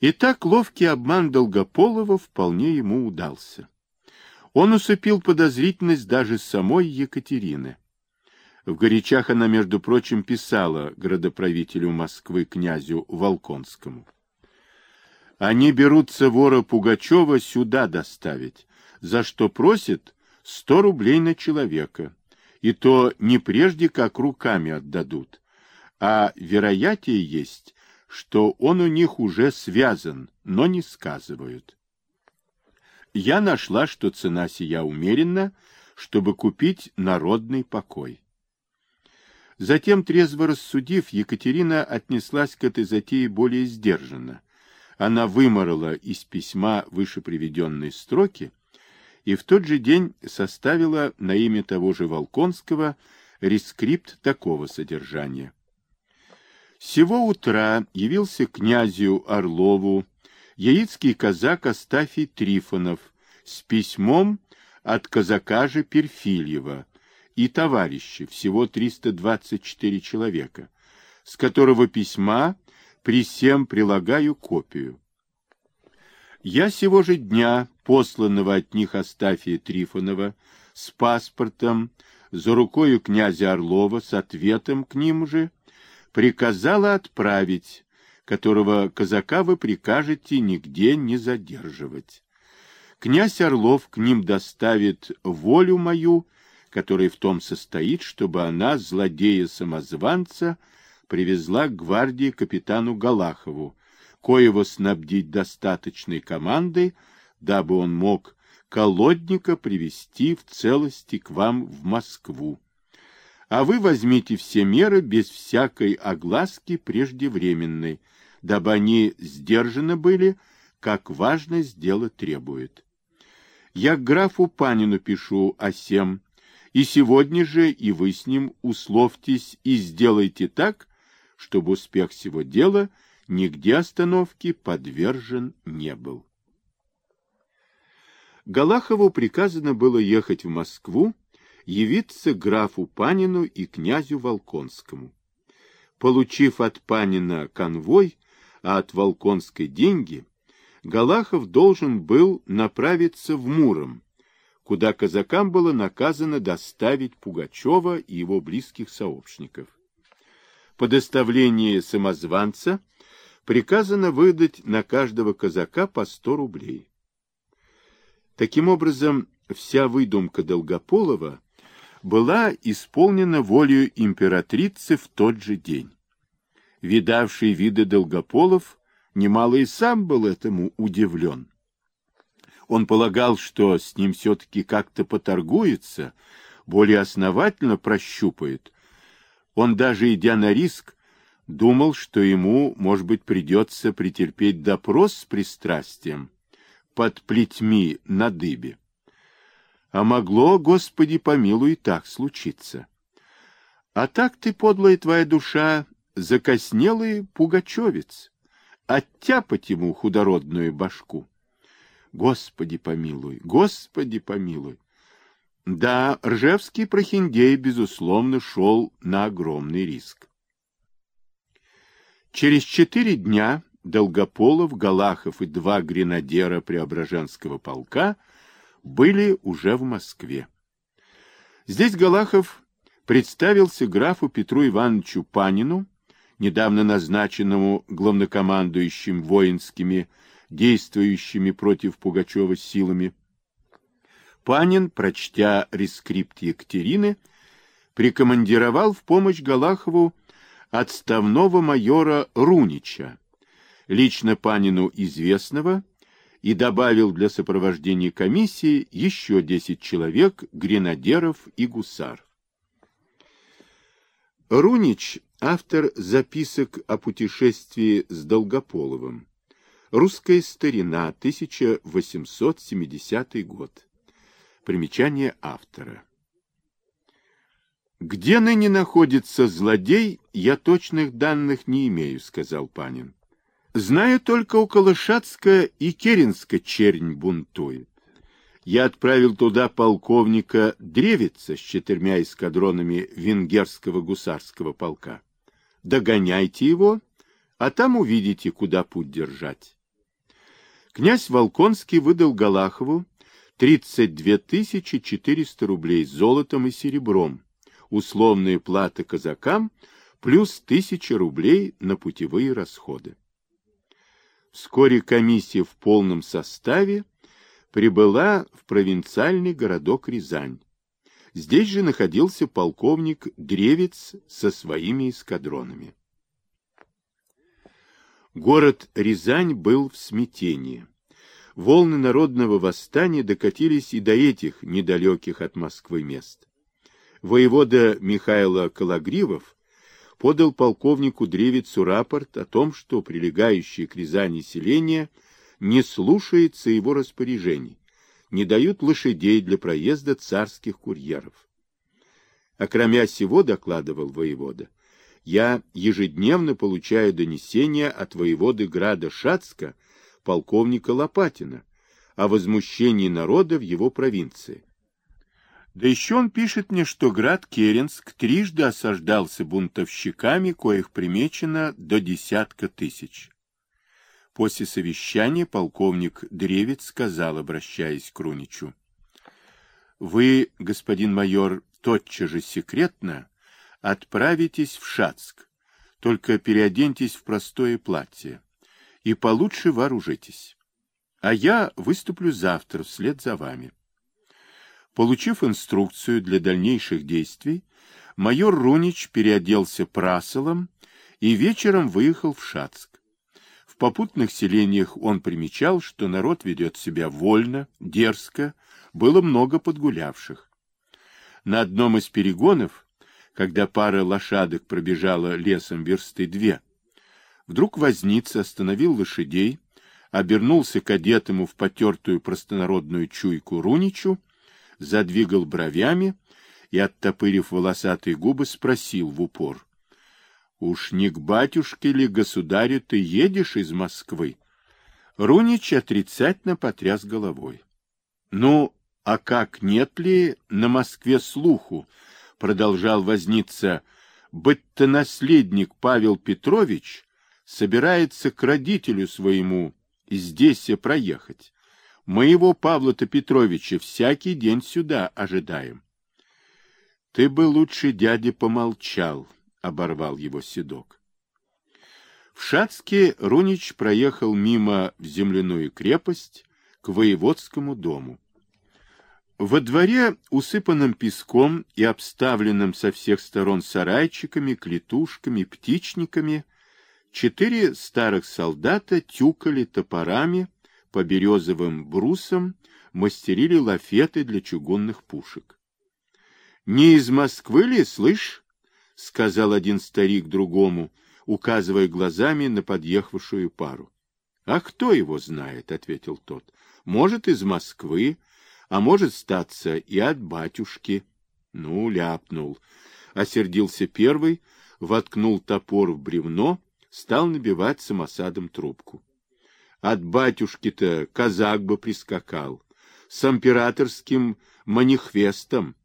И так ловкий обман Долгополова вполне ему удался. Он усыпил подозрительность даже самой Екатерины. В горячах она, между прочим, писала градоправителю Москвы князю Волконскому. Они берутся вора Пугачева сюда доставить, за что просят сто рублей на человека, и то не прежде, как руками отдадут, а вероятие есть, что он у них уже связан, но не сказывают. Я нашла, что цена сия умеренна, чтобы купить народный покой. Затем, трезво рассудив, Екатерина отнеслась к этой затее более сдержанно. Она выморала из письма выше приведенные строки и в тот же день составила на имя того же Волконского рескрипт такого содержания. Сего утра явился князю Орлову яицкий казак Астафий Трифонов с письмом от казака же Перфильева и товарищи, всего 324 человека, с которого письма при всем прилагаю копию. Я сего же дня, посланного от них Астафия Трифонова, с паспортом, за рукою князя Орлова, с ответом к ним же, приказала отправить, которого казака вы прикажете нигде не задерживать. Князь Орлов к ним доставит волю мою, которая в том состоит, чтобы она, злодея-самозванца, привезла к гвардии капитану Галахову, коего снабдить достаточной командой, дабы он мог колодника привести в целости к вам в Москву а вы возьмите все меры без всякой огласки преждевременной, дабы они сдержаны были, как важность дела требует. Я к графу Панину пишу о сем, и сегодня же и вы с ним условьтесь и сделайте так, чтобы успех всего дела нигде остановки подвержен не был. Галахову приказано было ехать в Москву, явиться графу Панину и князю Волконскому. Получив от Панина конвой, а от Волконской деньги, Галахов должен был направиться в Муром, куда казакам было наказано доставить Пугачева и его близких сообщников. По доставлении самозванца приказано выдать на каждого казака по сто рублей. Таким образом, вся выдумка Долгополова была исполнена волею императрицы в тот же день. Видавший виды Долгополов немало и сам был этому удивлен. Он полагал, что с ним все-таки как-то поторгуется, более основательно прощупает. Он даже, идя на риск, думал, что ему, может быть, придется претерпеть допрос с пристрастием под плетьми на дыбе. А могло, Господи помилуй, так случиться. А так ты, подлая твоя душа, закоснелый пугачевец, оттяпать ему худородную башку. Господи помилуй, Господи помилуй. Да, Ржевский прохиндей, безусловно, шел на огромный риск. Через четыре дня Долгополов, Галахов и два гренадера Преображенского полка — были уже в Москве. Здесь Галахов представился графу Петру Ивановичу Панину, недавно назначенному главнокомандующим воинскими, действующими против Пугачева силами. Панин, прочтя рескрипт Екатерины, прикомандировал в помощь Галахову отставного майора Рунича, лично Панину известного, и добавил для сопровождения комиссии еще 10 человек, гренадеров и гусар. Рунич – автор записок о путешествии с Долгополовым. Русская старина, 1870 год. Примечание автора. «Где ныне находится злодей, я точных данных не имею», — сказал Панин. Знаю только около Шацка и Керенска чернь бунтует. Я отправил туда полковника Древица с четырьмя эскадронами венгерского гусарского полка. Догоняйте его, а там увидите, куда путь держать. Князь Волконский выдал Галахову 32 400 рублей золотом и серебром, условные платы казакам плюс 1000 рублей на путевые расходы. Вскоре комиссия в полном составе прибыла в провинциальный городок Рязань. Здесь же находился полковник Древец со своими эскадронами. Город Рязань был в смятении. Волны народного восстания докатились и до этих недалеких от Москвы мест. Воевода Михайло Калагривов подал полковнику Древицу рапорт о том, что прилегающее к Рязани селение не слушается его распоряжений, не дают лошадей для проезда царских курьеров. Окромя сего, докладывал воевода, я ежедневно получаю донесения от воеводы Града Шацка, полковника Лопатина, о возмущении народа в его провинции. Да еще он пишет мне, что град Керенск трижды осаждался бунтовщиками, коих примечено до десятка тысяч. После совещания полковник Древец сказал, обращаясь к Руничу, «Вы, господин майор, тотчас же секретно отправитесь в Шацк, только переоденьтесь в простое платье и получше вооружитесь. А я выступлю завтра вслед за вами. Получив инструкцию для дальнейших действий, майор Рунич переоделся прасолом и вечером выехал в Шацк. В попутных селениях он примечал, что народ ведет себя вольно, дерзко, было много подгулявших. На одном из перегонов когда пара лошадок пробежала лесом версты две. Вдруг возница остановил лошадей, обернулся к одетому в потертую простонародную чуйку Руничу, задвигал бровями и, оттопырив волосатые губы, спросил в упор. — Уж не к батюшке ли государю ты едешь из Москвы? Рунич отрицательно потряс головой. — Ну, а как нет ли на Москве слуху, продолжал возниться, быть-то наследник Павел Петрович собирается к родителю своему здесь проехать. Мы его, Павла-то Петровича, всякий день сюда ожидаем. Ты бы лучше, дядя, помолчал, — оборвал его седок. В Шацке Рунич проехал мимо в земляную крепость к воеводскому дому. Во дворе, усыпанном песком и обставленном со всех сторон сарайчиками, клетушками, птичниками, четыре старых солдата тюкали топорами по березовым брусам, мастерили лафеты для чугунных пушек. — Не из Москвы ли, слышь? — сказал один старик другому, указывая глазами на подъехавшую пару. — А кто его знает? — ответил тот. — Может, из Москвы, а может статься и от батюшки. Ну, ляпнул. Осердился первый, воткнул топор в бревно, стал набивать самосадом трубку. От батюшки-то казак бы прискакал, с императорским манихвестом,